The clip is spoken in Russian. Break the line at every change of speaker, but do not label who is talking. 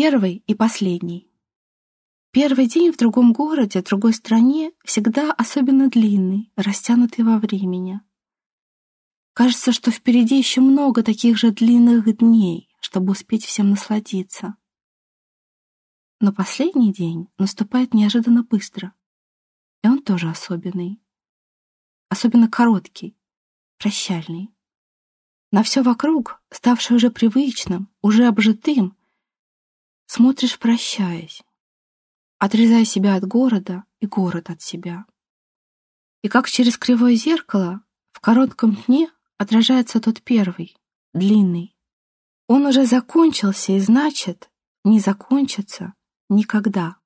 Первый и последний. Первый день в другом городе, другой стране всегда особенно длинный, растянутый во времени. Кажется, что впереди еще много таких же длинных дней, чтобы успеть всем насладиться. Но последний день наступает неожиданно быстро, и он тоже особенный. Особенно короткий, прощальный. На все вокруг, ставшее уже привычным, уже обжитым, смотришь, прощаясь, отрезая себя от города и город от себя. И как через кривое зеркало в коротком дне отражается тот первый, длинный. Он уже закончился и, значит, не закончится никогда.